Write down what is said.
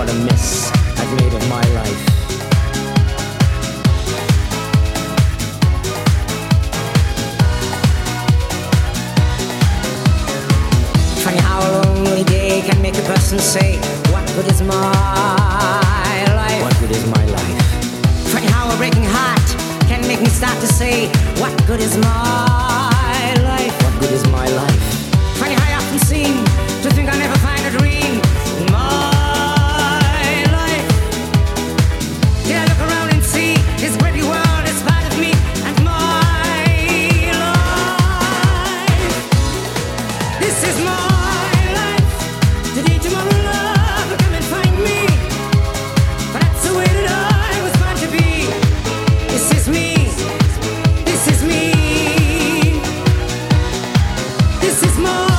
a mess I've made of my life. Funny how a lonely day can make a person say, What good is my life? What good is my life? Funny how a breaking heart can make me start to say, What good is my life? What good is my life? Funny how I often seem No.